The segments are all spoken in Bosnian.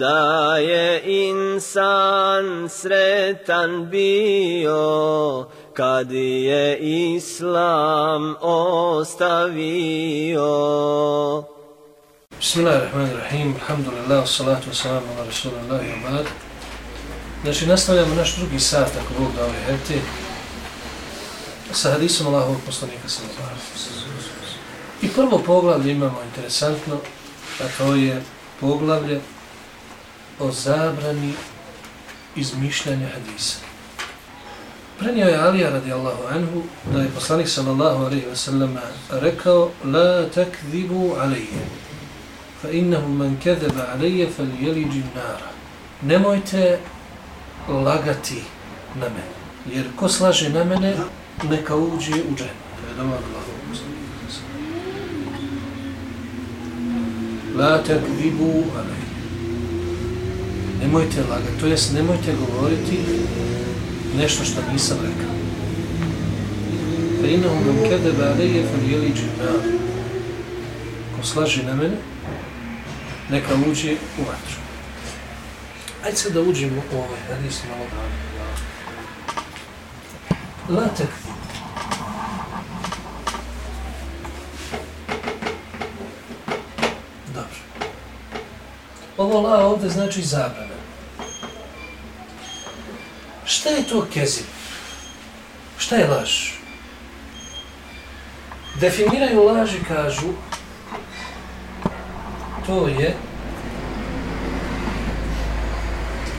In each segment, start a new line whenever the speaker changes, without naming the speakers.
da je insan sretan bio kad je islam ostavio.
Bismillahirrahmanirrahim, alhamdulillah, salatu wassalamu ala rasulillahi wa ba'd. Znači, nastavljamo naš drugi sat, ako Bog da ove hete, sa hadisom Allahovog poslanika sallallahu I prvo poglavlje imamo interesantno, a to je poglavlje o zabrani izmišljanja hadisa. Prenio je Alija radijallahu anhu da je poslanik sallallahu alaihi wa sallam rekao La takzibu alaije fa innahu man kezeba alaije fal jeliđi nara. Nemojte lagati na mene, jer ko slaže na mene, neka uđe u džen. To je doma Allahu La takzibu alaije nemojte lagati, to jest nemojte govoriti nešto što nisam rekao. Fa inahu nam kede ba'leje fal jeli džihna. Ko slaži na mene, neka uđe u vatru. Ajde sad da uđemo u ovaj hadis malo dalje. La tekfir. Dobro. Ovo la ovdje znači zabrana. Šta je to kezib? Šta je laž? Definiraju laži, kažu, to je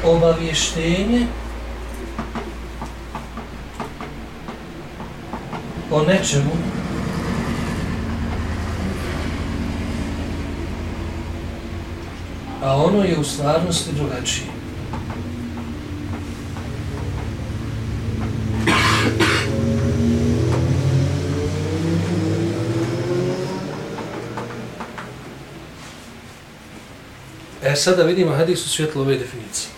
obavještenje o nečemu a ono je u stvarnosti drugačije. E sada vidimo hadis u svjetlu ove definicije.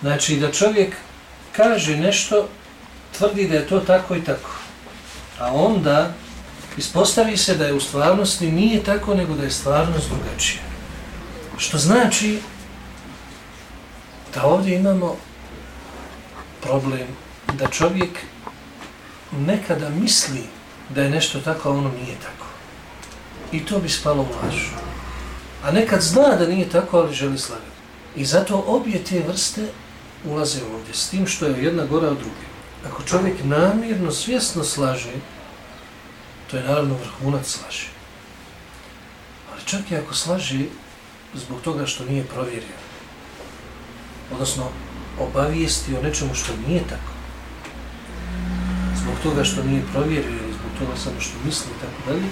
Znači da čovjek kaže nešto, tvrdi da je to tako i tako. A onda ispostavi se da je u stvarnosti nije tako, nego da je stvarnost drugačija. Što znači da ovdje imamo problem da čovjek nekada misli da je nešto tako, a ono nije tako. I to bi spalo u lažu. A nekad zna da nije tako, ali želi slagati. I zato obje te vrste ulaze ovdje, s tim što je jedna gora od druge. Ako čovjek namirno, svjesno slaže, to je naravno vrhunac slaže. Ali čak i ako slaže zbog toga što nije provjerio, odnosno obavijesti o nečemu što nije tako, zbog toga što nije provjerio ili zbog toga samo što misli i tako dalje,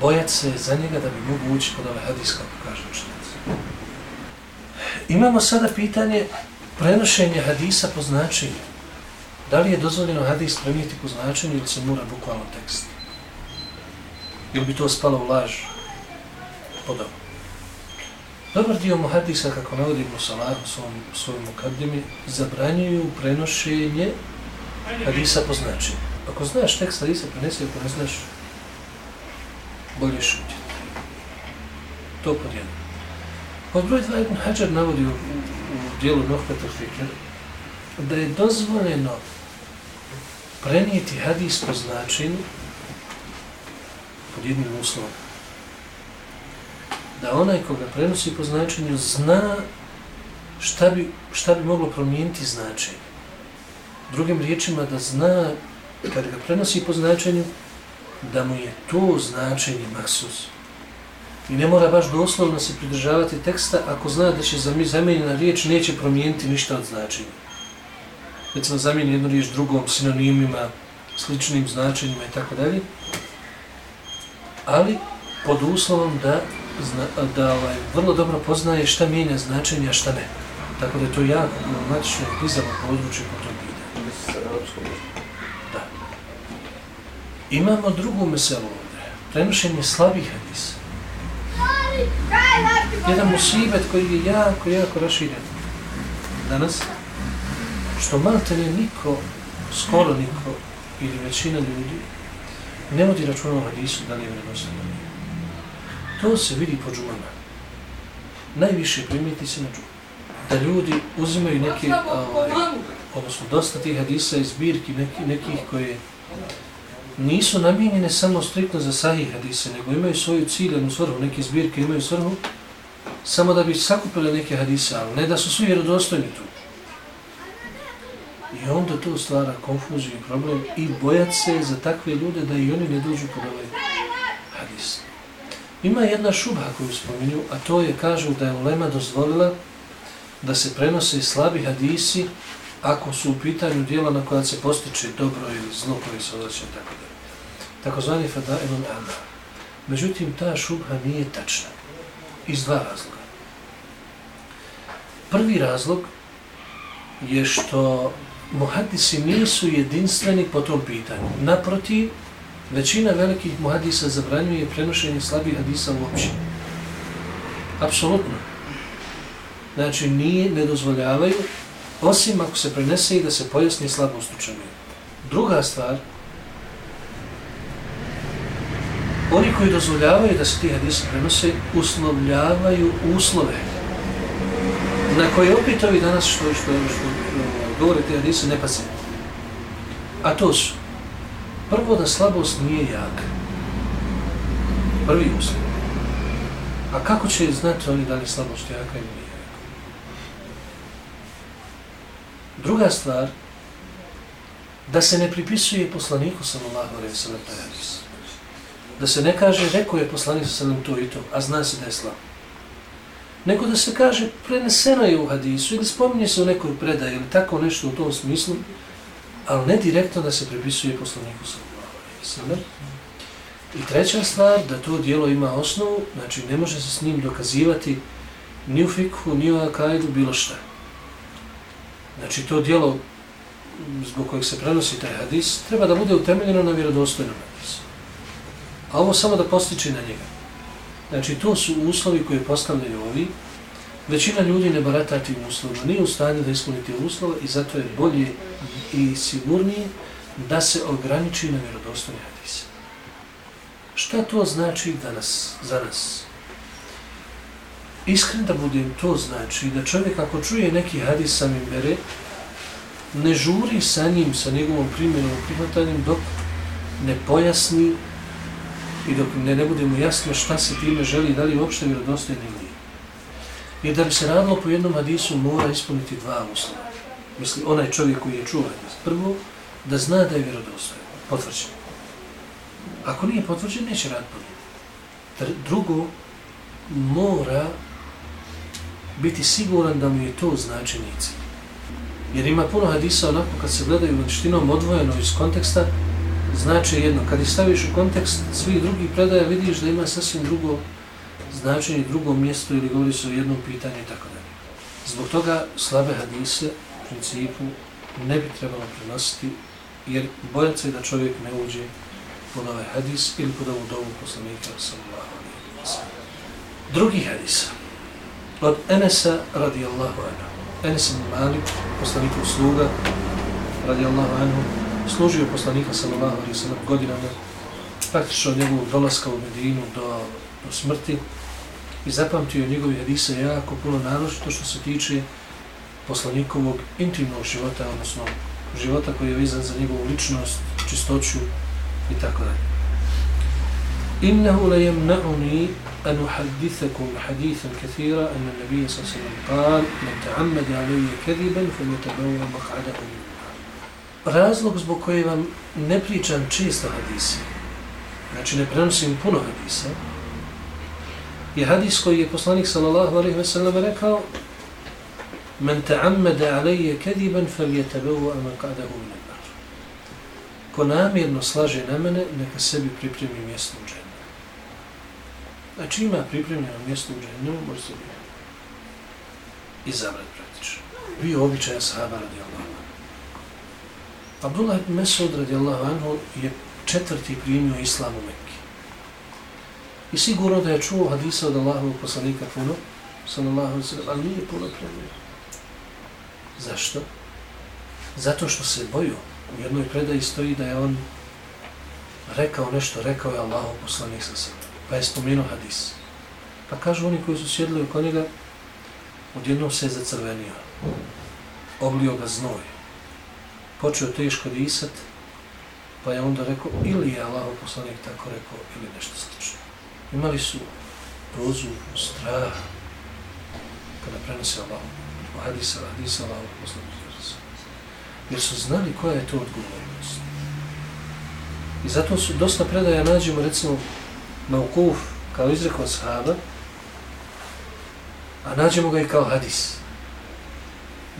bojati se za njega da bi mogu ući kod ove ovaj hadis, kako kaže učenic. Imamo sada pitanje prenošenja hadisa po značenju. Da li je dozvoljeno hadis prenijeti po značenju ili se mora bukvalno tekst? Ili bi to spalo u laž? Podobno. Dobar dio muhadisa, kako navodi Musalar u svom, svojom mukaddimi, zabranjuju prenošenje hadisa po značenju. Ako znaš tekst hadisa, prenesi, ako ne znaš, bolje šutiti. To pod jedno. Pod broj dva Ibn Hajar navodi u, u, u dijelu Nohbetul Fikr da je dozvoljeno prenijeti hadis po značenju pod jednim uslovom. Da onaj koga prenosi po značenju zna šta bi, šta bi moglo promijeniti značenje. Drugim riječima da zna kada ga prenosi po značenju da mu je to značenje maksus. I ne mora baš doslovno se pridržavati teksta ako zna da će zamijenjena riječ neće promijeniti ništa od značenja. Recimo zamijeni jednu riječ drugom, sinonimima, sličnim značenjima i tako dalje. Ali pod uslovom da, zna, da ovaj, vrlo dobro poznaje šta mijenja značenja, šta ne. Tako da je to jako problematično i klizavo područje po tom pitanju. Imamo drugu meselu ovdje. Prenošenje slabih hadisa. Jedan musibet koji je jako, jako raširen danas, što malte ne niko, skoro niko, ili većina ljudi, ne vodi računa o hadisu da li je vredosan. To se vidi po džumama. Najviše primijeti se na džumu. Da ljudi uzimaju neke, ovaj, odnosno dosta tih hadisa iz zbirki neki, nekih koje nisu namijenjene samo striktno za sahih hadise, nego imaju svoju ciljenu svrhu, neke zbirke imaju svrhu, samo da bi sakupile neke hadise, ali ne da su svi vjerodostojni tu. I onda to stvara konfuziju i problem i bojat se za takve ljude da i oni ne dođu pod ovaj hadis. Ima jedna šubha koju spominju, a to je, kažu da je Ulema dozvolila da se prenose slabi hadisi ako su u pitanju dijela na koja se postiče dobro ili zlo koje se odlače tako da takozvani fadailun Amma. Međutim, ta šubha nije tačna. Iz dva razloga. Prvi razlog je što muhadisi nisu jedinstveni po tom pitanju. Naprotiv, većina velikih muhadisa zabranjuje prenošenje slabih hadisa uopće. Apsolutno. Znači, nije, ne dozvoljavaju, osim ako se prenese i da se pojasni slabost ustučanje. Druga stvar, Oni koji dozvoljavaju da se ti hadisi prenose, uslovljavaju uslove na koje opet ovi danas što, što, što, što govore te hadise ne pazi. A to su, prvo da slabost nije jaka. Prvi uslov. A kako će znati oni da li slabost jaka ili nije jaka? Druga stvar, da se ne pripisuje poslaniku sallallahu alaihi sallam taj hadis da se ne kaže rekao je poslanik sa nam to i to, a zna se da je slab. Nego da se kaže preneseno je u hadisu ili spominje se u nekoj predaji ili tako nešto u tom smislu, ali ne direktno da se prepisuje poslaniku sa nam. I treća stvar, da to dijelo ima osnovu, znači ne može se s njim dokazivati ni u fikhu, ni u akajdu, bilo šta. Znači to dijelo zbog kojeg se prenosi taj hadis, treba da bude utemeljeno na vjerodostojnom hadisu a ovo samo da postiče na njega. Znači, to su uslovi koje postavljaju ovi. Većina ljudi ne barata tim uslovima, nije u stanju da ispuniti uslove i zato je bolje i sigurnije da se ograniči na vjerodostojni hadis. Šta to znači danas, za nas? Iskren da budem, to znači da čovjek ako čuje neki hadis samim bere, ne žuri sa njim, sa njegovom primjenom prihvatanjem dok ne pojasni i dok ne, ne budemo jasno šta se time želi, da li je uopšte vjerodostojno ili nije. Jer da bi se radilo po jednom hadisu, mora ispuniti dva uslova. Misli, onaj čovjek koji je čuo hadis. Prvo, da zna da je vjerodostojan, potvrđen. Ako nije potvrđen, neće rad po njemu. Drugo, mora biti siguran da mu je to značenje. Jer ima puno hadisa onako kad se gledaju vanštinom odvojeno iz konteksta, znači jedno. Kad ih staviš u kontekst svih drugih predaja, vidiš da ima sasvim drugo značenje, drugo mjesto ili govori se o jednom pitanju i tako dalje. Zbog toga slabe hadise u principu ne bi trebalo prenositi jer bojat se da čovjek ne uđe pod ovaj hadis ili pod ovu dovu poslanika sallallahu alaihi wa sallam. Drugi hadis od Enesa radijallahu anhu. Enes ibn Malik, poslanikov sluga, radijallahu anhu, služio poslanika sallallahu alaihi sallam godinama, praktično od njegovog dolaska u Medinu do, do smrti i zapamtio njegovi hadise jako puno naročito što se tiče poslanikovog intimnog života, odnosno života koji je vizan za njegovu ličnost, čistoću i tako dalje. إنه ليمنعني أن أحدثكم حديثا كثيرا أن النبي صلى الله عليه وسلم قال من تعمد علي كذبا فليتبوى مقعده Razlog zbog koje vam ne pričam često hadisi, znači ne prenosim puno hadisa, je hadis koji je poslanik sallallahu alaihi ve sellem rekao Men ta'ammada fel kadiban tebevu yatabawa maq'adahu min nar. Ko namjerno slaže na mene, neka sebi pripremi mjesto u džennetu. Znači ima pripremljeno mjesto u džahennemu, može se izabrati praktično. Bio običaj sahaba radi Allah. Abdullah ibn Mesud radijallahu anhu je četvrti primio islam u Mekke. I sigurno da je čuo hadisa od Allahovog poslanika puno, sallallahu sallam, ali nije puno primio. Zašto? Zato što se boju. U jednoj predaji stoji da je on rekao nešto, rekao je Allahov poslanik sa sallam pa je spomenuo hadis. Pa kažu oni koji su sjedili oko njega, odjednom se je zacrvenio, oblio ga znoj, počeo teško disat, pa je onda rekao, ili je Allah poslanik tako rekao, ili nešto slično. Imali su rozu strah, kada prenose Allah, hadisa, hadisa Allah poslanik. Jer su znali koja je to odgovornost. I zato su dosta predaja nađemo, recimo, Maukuf kao izrekao sahaba, a nađemo ga i kao hadis.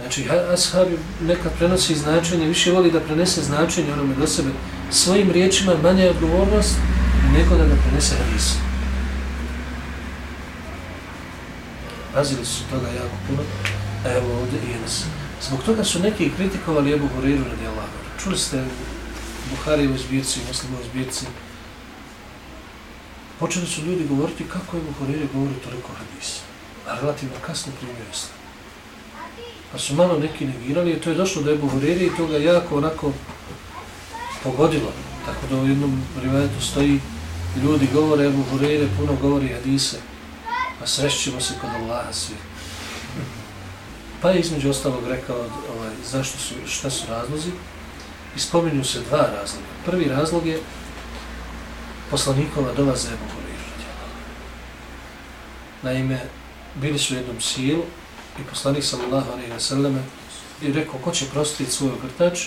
Znači, ashab nekad prenosi značenje, više voli da prenese značenje onome do sebe svojim riječima, manja je odgovornost nego da ga prenese hadis. Pazili su toga jako puno, a evo ovdje i jenes. Zbog toga su neki kritikovali Ebu Huriru radi Allah. Čuli ste Buhari u zbirci, Muslimu u zbirci, počeli su ljudi govoriti kako je Buhoriri govori toliko hadisa. A relativno kasno primio islam. Pa su malo neki negirali i to je došlo do Ebu Huriri i to ga jako onako pogodilo. Tako da u jednom rivajetu stoji ljudi govore Ebu Huriri, puno govori hadise, Pa srećemo se kod Allaha svi. Pa je između ostalog rekao ovaj, zašto su, šta su razlozi. I spominju se dva razloga. Prvi razlog je poslanikova dova za Ebu Huriru. Naime, bili su u jednom silu i poslanik sallallahu alaihi wa selleme i rekao ko će prostiti svoj ogrtač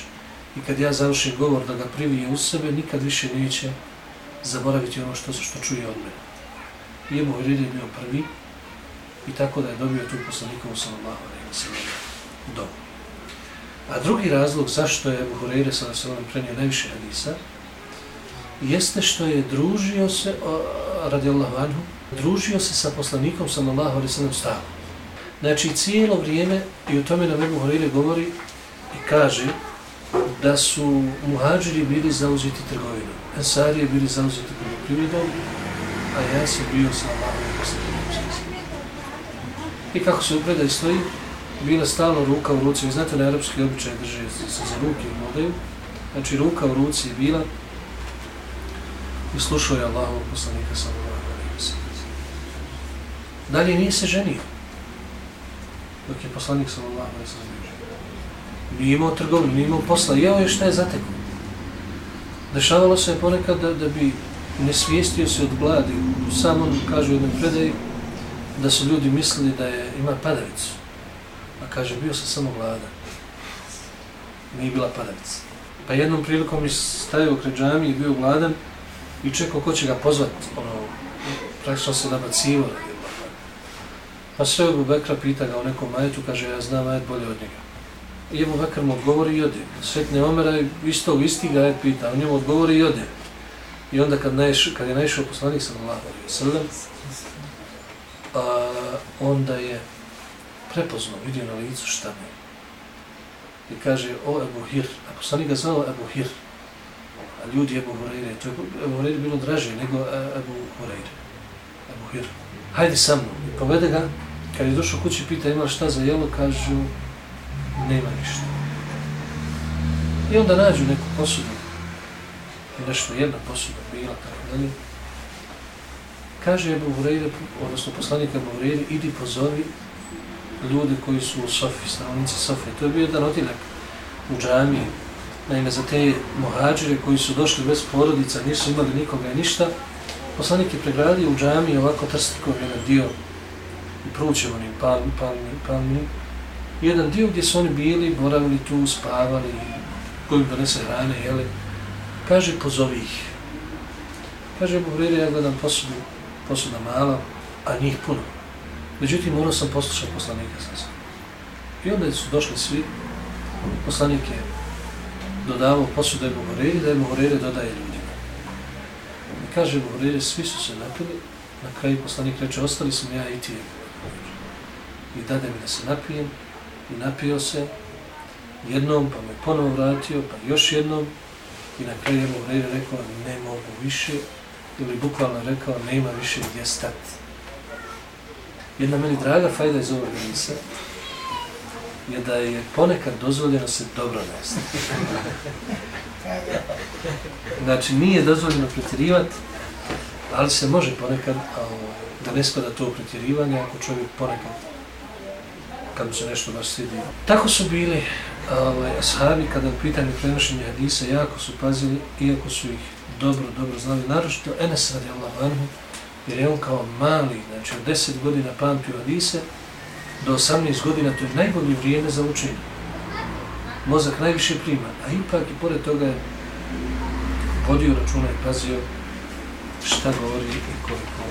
i kad ja završim govor da ga privije u sebe, nikad više neće zaboraviti ono što, što čuje od mene. I Ebu Huriru je bio prvi i tako da je dobio tu poslanikovu sallallahu alaihi wa sallam dom. A drugi razlog zašto je Ebu Hureyre sallallahu alaihi wa sallam prenio najviše hadisa jeste što je družio se, radijallahu anhu, družio se sa poslanikom sallallahu alaihi sallam stavu. Znači cijelo vrijeme, i u tome na Ebu Horire govori i kaže da su muhađiri bili zauzeti trgovinom, ensarije bili zauzeti poljoprivredom, a ja sam bio sa Allahom i poslanikom I kako se upreda i stoji, bila stalno ruka u ruci, vi znate na arapski običaj drže se za ruke i modaju, znači ruka u ruci je bila i slušao je Allahovog poslanika sallallahu alaihi wa sallam. Dalje nije se ženio, dok je poslanik sallallahu alaihi wa sallam Nije imao trgovinu, nije imao posla, jeo je šta je zatekao. Dešavalo se ponekad da, da bi ne svijestio se od gladi. Samo on kaže u jednom predaji, da su ljudi mislili da je ima padavicu. A kaže, bio sam samo gladan. Nije bila padavica. Pa jednom prilikom je stavio kred džami i bio gladan i čekao ko će ga pozvati, Ono, praktično se nabacivo. Pa sve Ebu Bekra pita ga o nekom ajetu, kaže, ja znam ajet bolje od njega. I Ebu Bekra mu odgovori i ode. Svetne Omera isto isti ga je pita, on njemu odgovori i ode. I onda kad, naiš, kad je naišao poslanik sallallahu alaihi wa sallam, a, onda je prepoznao, vidio na licu šta mi. I kaže, o Ebu Hir, a poslanik ga zvao Ebu Hir, a ljudi Ebu Hureyre, to je Ebu Hureyre bilo draže nego e, Ebu Hureyre, Ebu Hir. Hajde sa mnom, i povede ga, kad je došao kući, pita ima šta za jelo, kažu, nema ništa. I onda nađu neku posudu, i nešto jedna posuda bila, tako dalje. Kaže Ebu Hureyre, odnosno poslanik Ebu Hureyre, idi pozovi ljude koji su u Sofi, stanovnici Sofi. To je bio jedan otinak u džamiji. Naime, za te mohađire koji su došli bez porodica, nisu imali nikoga i ništa, poslanik je pregradio u džamiji ovako trstikov jedan dio i pručevo onim palmi, palmi, palmi. Jedan dio gdje su oni bili, boravili tu, spavali, koji donese hrane, jeli. Kaže, pozovi ih. Kaže, Ebu Hureyre, ja gledam posudu, posuda mala, a njih puno. Međutim, morao sam poslušati poslanika sa sam. I onda su došli svi, poslanik je dodavao posudu Ebu da Ebu Horeri dodaje ljudima. I kaže Ebu svi su se napili, na kraju poslanik reče, ostali sam ja i ti I dade mi da se napijem, i napio se, jednom, pa me ponovo vratio, pa još jednom, i na kraju Ebu Horeri rekao, ne mogu više, ili bukvalno rekao, nema više gdje stati jedna meni draga fajda iz ovog hadisa je da je ponekad dozvoljeno se dobro nesti. Znači, nije dozvoljeno pretjerivati, ali se može ponekad a, da ne spada to pretjerivanje ako čovjek ponekad kad mu se nešto baš svidi. Tako su bili ovaj, ashabi kada u pitanju prenošenja hadisa jako su pazili, iako su ih dobro, dobro znali, naročito Enes radi Allah jer je on kao mali, znači od 10 godina pamtio Hadise, do 18 godina to je najbolje vrijeme za učenje. Mozak najviše prima, a ipak i pored toga je vodio računa i pazio šta govori i koliko.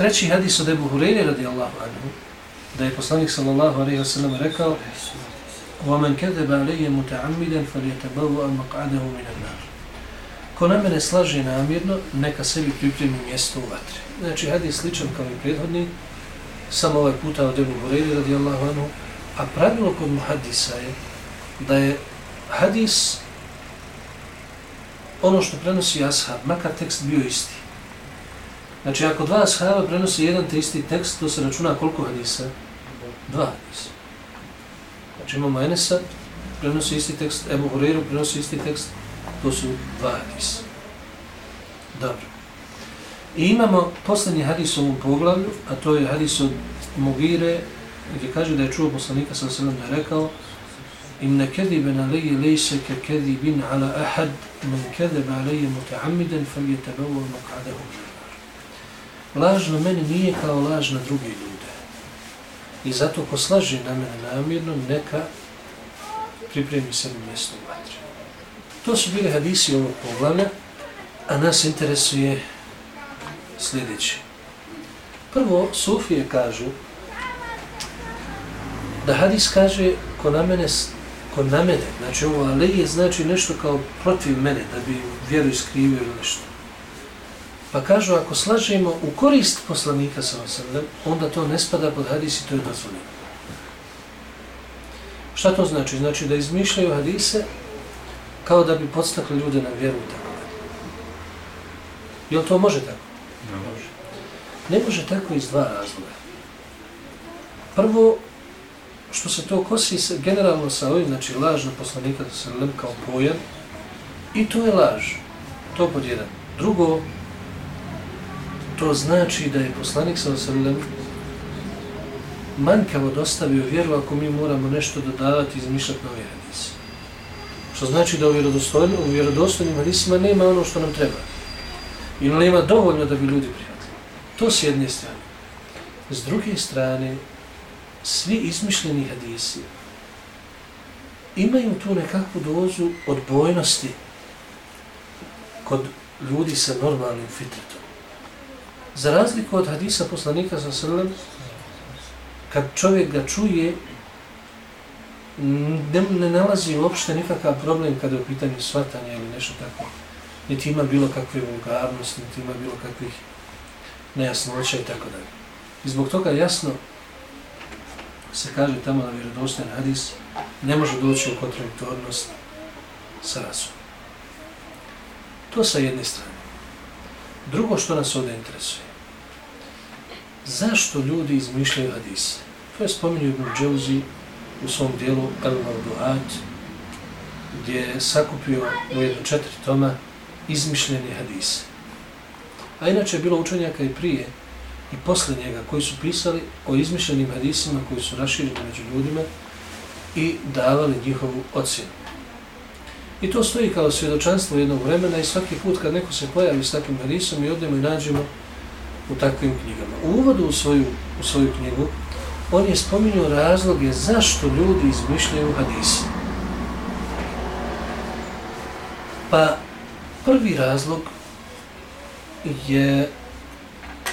Treći hadis od Ebu Hureyre radi Allahu anhu, da je poslanik sallallahu alaihi wa sallam rekao وَمَنْ كَذَبَ عَلَيَّ مُتَعَمِّدًا فَلْيَتَبَوَّ مَقْعَدَهُ مِنَ النَّارِ ko na mene slaže namjerno, neka sebi pripremi mjesto u vatri. Znači, hadis sličan kao i prethodni, samo ovaj puta od Ebu Hureyri radijallahu anhu, a pravilo kod muhadisa je da je hadis ono što prenosi ashab, makar tekst bio isti. Znači, ako dva ashaba prenosi jedan te isti tekst, to se računa koliko hadisa? Dva hadisa. Znači, imamo Enesa, prenosi isti tekst, Ebu Hureyru prenosi isti tekst, To su dva hadisa. Dobro. I imamo posljednji hadis u ovom poglavlju, a to je hadis od Mugire, gdje kaže da je čuo poslanika sa selem da je rekao Inne kedibe na leji lejse ke kedibin ala ahad men kedebe aleje mutaamiden, fal je tebevo mokadahu. Laž na meni nije kao laž na druge ljude. I zato ko slaži na mene namjerno, neka pripremi sebi mjesto u. To su bile hadisi ovog poglavlja, a nas interesuje sljedeći. Prvo, Sufije kažu da hadis kaže ko na mene, ko na mene, znači ovo alije znači nešto kao protiv mene, da bi vjeru iskrivio ili nešto. Pa kažu, ako slažemo u korist poslanika sa osadem, onda to ne spada pod hadis i to je dozvoljeno. Šta to znači? Znači da izmišljaju hadise kao da bi podstakli ljude na vjeru i tako da. Jel to može tako? Ne može. Ne može tako iz dva razloga. Prvo, što se to kosi se generalno sa ovim, znači lažna poslanika da se kao pojam, i to je laž. To pod jedan. Drugo, to znači da je poslanik sa osallam manjkavo dostavio vjeru ako mi moramo nešto dodavati i izmišljati nove hadise. Što znači da u vjerodostojnim, u vjerodostojnim hadisima nema ono što nam treba. I nema dovoljno da bi ljudi prihvatili. To s jedne strane. S druge strane, svi izmišljeni hadisi imaju tu nekakvu dozu odbojnosti kod ljudi sa normalnim fitretom. Za razliku od hadisa poslanika sa srlem, kad čovjek ga čuje, ne, ne nalazi uopšte nikakav problem kada je u pitanju svatanja ili nešto tako. Niti ima bilo kakve vulgarnosti, niti ima bilo kakvih nejasnoća i tako dalje. I zbog toga jasno se kaže tamo na vjerodostojen hadis, ne može doći u kontradiktornost sa razumom. To sa jedne strane. Drugo što nas ovdje interesuje. Zašto ljudi izmišljaju hadise? To je spominju Ibn Džauzi u svom dijelu El Mavduat, gdje je sakupio u jednu četiri toma izmišljeni hadise. A inače je bilo učenjaka i prije i posle njega koji su pisali o izmišljenim hadisima koji su raširili među ljudima i davali njihovu ocjenu. I to stoji kao svjedočanstvo jednog vremena i svaki put kad neko se pojavi s takvim hadisom i odemo i nađemo u takvim knjigama. U uvodu u svoju, u svoju knjigu on je spominio razloge zašto ljudi izmišljaju hadise. Pa prvi razlog je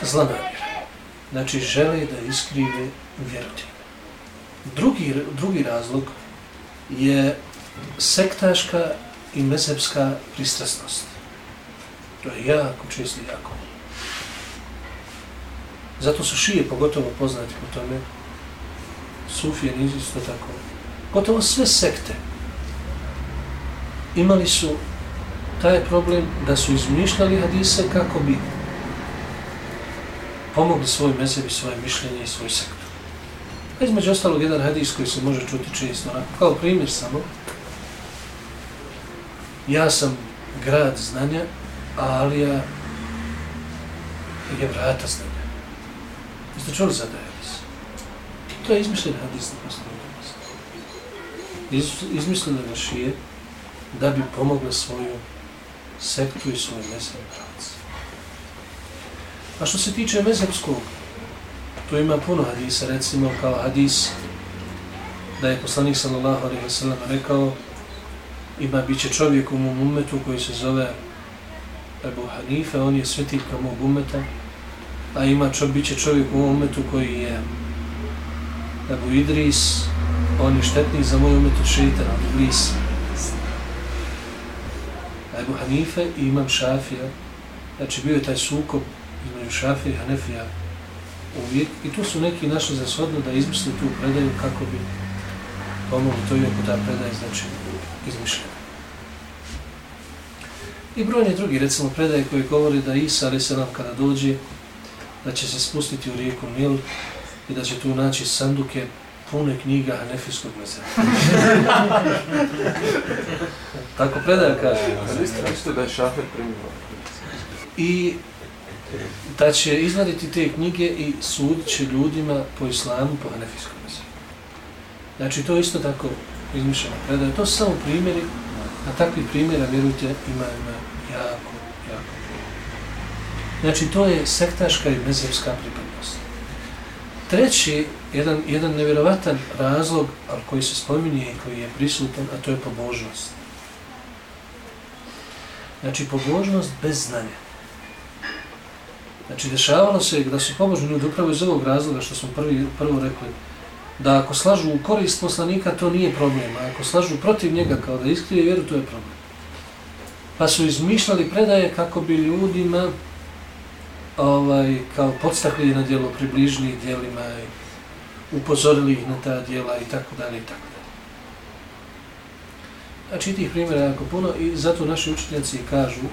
zla namjera. Znači žele da iskrive vjerotina. Drugi, drugi razlog je sektaška i mezhebska pristrasnost. To je jako često jako. Zato su šije pogotovo poznati po tome. Sufije nisu isto tako. Gotovo sve sekte imali su taj problem da su izmišljali hadise kako bi pomogli svoj mezebi, svoje mišljenje i svoj sektor. A između ostalog jedan hadis koji se može čuti često, onako, kao primjer samo, ja sam grad znanja, a Alija je vrata znanja. Jeste čuli za taj hadis? To je izmišljen hadis na osnovu Iz, ga šije da bi pomogla svoju sektu i svoj mezheb pravac. A što se tiče mezhebskog, to ima puno hadisa, recimo kao hadis da je poslanik sallallahu alaihi wa sallam rekao ima bit će čovjek u mom umetu koji se zove Ebu Hanife, on je svetiljka mog umeta, a ima čo, bit će čovjek u mom umetu koji je Ebu Idris, on je štetnik za moj umet od šeitan, od Iblis. Ebu Hanife i imam Šafija, znači bio je taj sukob između Šafija i Hanefija uvijek, i tu su neki našli za shodno da izmisli tu predaju kako bi pomogli to iako ta predaja znači izmišljena. I brojni drugi, recimo predaje koji govori da Isa, ali se nam kada dođe, da će se spustiti u rijeku Nil i da će tu naći sanduke pune knjiga Hanefijskog mezera. Tako predaja kaže.
Isto da je šafer primio.
I da će izvaditi te knjige i sudit će ljudima po islamu, po Hanefijskom mezeru. Znači, to isto tako izmišljena predaja. To su samo primjeri, a takvi primjera, vjerujte, ima, ima jako, jako. Znači, to je sektaška i mezevska pripadnost. Treći, jedan, jedan nevjerovatan razlog, ali koji se spominje i koji je prisutan, a to je pobožnost. Znači, pobožnost bez znanja. Znači, dešavalo se da su pobožni ljudi upravo iz ovog razloga što smo prvi, prvo rekli, da ako slažu u korist poslanika, to nije problem, a ako slažu protiv njega kao da iskrije vjeru, to je problem. Pa su izmišljali predaje kako bi ljudima ovaj, kao podstakli na djelo približnijih djelima i upozorili ih na ta djela i tako dalje i tako dalje. Znači tih primjera jako puno i zato naši učitelji kažu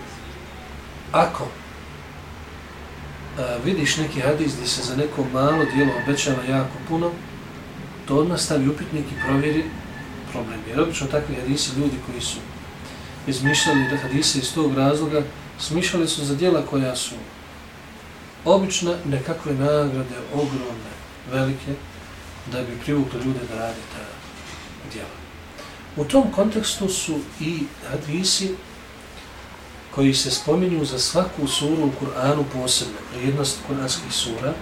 ako a, vidiš neki hadis gdje se za neko malo djelo obećava jako puno, to odmah stavi upitnik i provjeri problem. Jer obično takvi hadisi ljudi koji su izmišljali da hadise iz tog razloga, smišljali su za dijela koja su obična nekakve nagrade, ogromne, velike, da bi privukli ljude da radi ta djela. U tom kontekstu su i hadisi koji se spominju za svaku suru u Kur'anu posebno, vrijednost kur'anskih sura,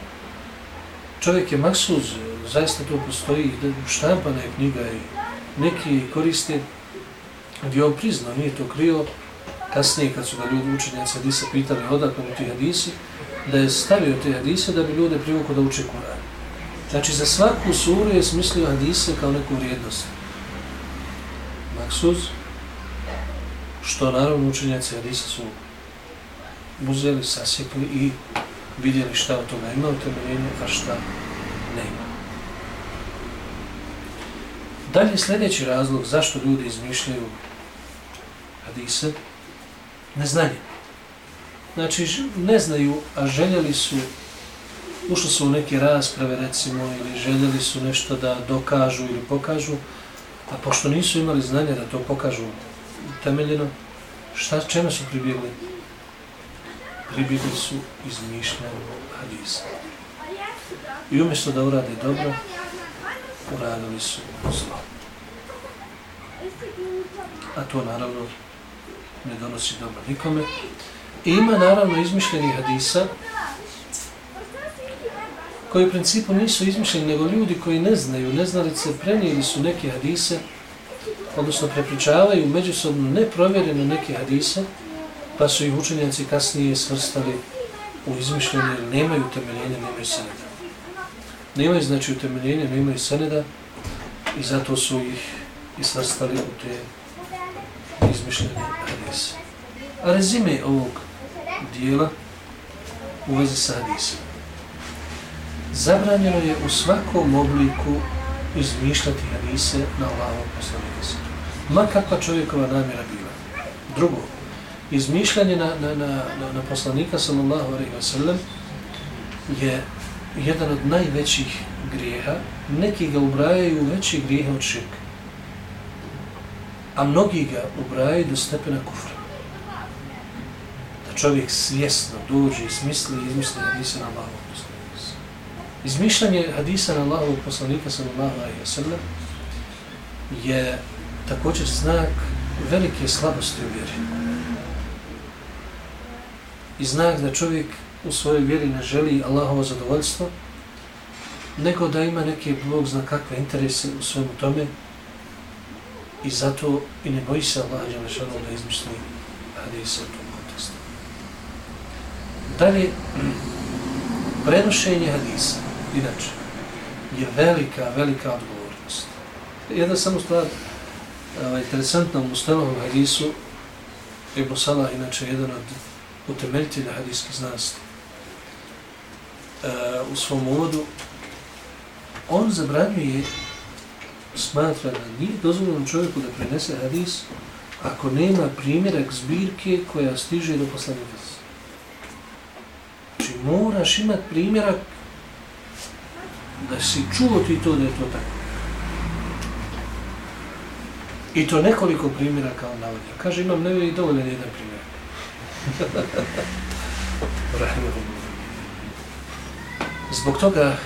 čovjek je maksuz, zaista to postoji, štampana je knjiga i neki koriste, gdje on priznao, nije to krio, kasnije kad su ga ljudi učenjaci hadisa pitali odakle mu ti hadisi, da je stavio te hadise da bi ljude privukao da uče Kur'an. Znači za svaku suru je smislio hadise kao neku vrijednost. Maksuz, što naravno učenjaci hadisa su uzeli, sasjekli i vidjeli šta od toga ima utemeljenje, a šta ne ima. Dalje sljedeći razlog zašto ljudi izmišljaju hadise, neznanje. Znači, ne znaju, a željeli su, ušli su u neke rasprave, recimo, ili željeli su nešto da dokažu ili pokažu, a pošto nisu imali znanje da to pokažu temeljeno, šta, čemu su pribjegli? Pribjegli su izmišljanju hadisa. I umjesto da urade dobro, uradili su zlo. A to naravno ne donosi dobro nikome. I ima naravno izmišljeni hadisa koji u principu nisu izmišljeni, nego ljudi koji ne znaju, neznalice, prenijeli su neke hadise, odnosno prepričavaju međusobno neprovjereno neke hadise, pa su ih učenjaci kasnije svrstali u izmišljenje, jer nemaju temeljenja, nemaju seneda. Nemaju znači utemeljenja, nemaju seneda i zato su ih i svrstali u te izmišljene hadise. A rezime ovog dijela u vezi sa hadisom. Zabranjeno je u svakom obliku izmišljati hadise na Allahovom poslanika Ma kakva čovjekova namjera bila. Drugo, izmišljanje na, na, na, na poslanika sallallahu alaihi wa sallam je jedan od najvećih grijeha. Neki ga ubrajaju u veći grijeha od širka. A mnogi ga ubrajaju do stepena kufra Da čovjek svjesno dođe i smisli i izmisli hadisa na Allahovog poslanika. Izmišljanje hadisa na Allahovog poslanika sallallahu alaihi wa sallam je također znak velike slabosti u vjeri. I znak da čovjek u svojoj vjeri ne želi Allahovo zadovoljstvo, nego da ima neke Bog zna kakve interese u svemu tome i zato i ne boji se Allah da izmisli hadise u tom kontekstu. Dalje, prenošenje hadisa, inače, je velika, velika odgovornost. Jedna samo stvar, ovaj, interesantna u Mustanovom hadisu, Ibn Salah, inače, jedan od utemeljitelja hadijskih znanosti, Eh, u svom uvodu, on zabranjuje, smatra da nije dozvoljeno čovjeku da prenese hadis ako nema primjerak zbirke koja stiže do poslanika znači, moraš imat primjerak da si čuo ti to da je to tako. I to nekoliko primjera kao navodio. Kaže, imam ne i dovoljen jedan primjer. Zbog toga,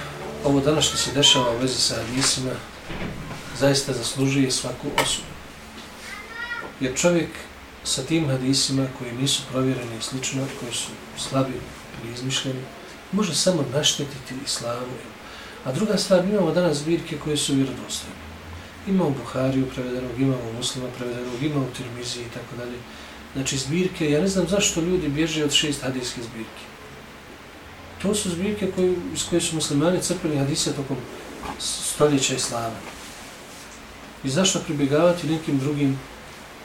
ovo danas što se dešava u vezi sa hadisima, zaista zaslužuje svaku osudu. Jer čovjek sa tim hadisima koji nisu provjereni i slično, koji su slabi, ili izmišljeni, može samo naštetiti islamu. A druga stvar, imamo danas zbirke koje su vjerodostojne. Imamo Buhariju prevedenog, imamo muslima prevedenog, imamo Tirmizi i tako dalje. Znači zbirke, ja ne znam zašto ljudi bježe od šest hadijske zbirke. To su zbirke koje, iz koje su muslimani crpili hadise tokom stoljeća islama. I zašto pribjegavati nekim drugim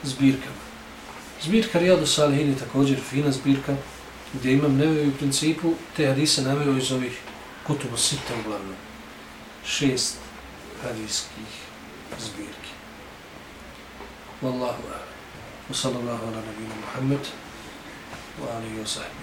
zbirkama? Zbirka Rijadu Salihin je također fina zbirka, gdje imam nevoju u principu te hadise naveo iz ovih kutubu sita uglavnom. Šest hadijskih zbirki. Wallahu ala. Wa sallallahu ala nabina Muhammed wa alihi wa sahbihi.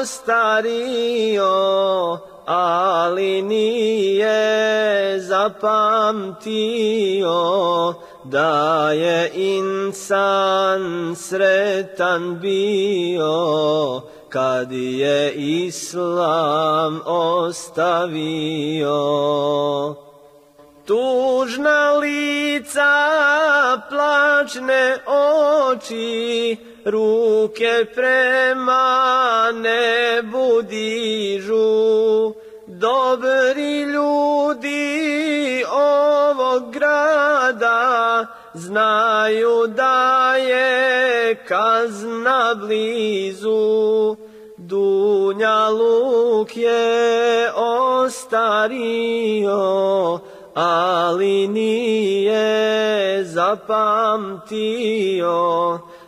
ostario, ali nije zapamtio da je insan sretan bio kad je islam ostavio. Tužna lica, plačne oči, ruke prema nebu dižu. Dobri ljudi ovog grada znaju da je kazna blizu. Dunja luk je ostario, ali nije zapamtio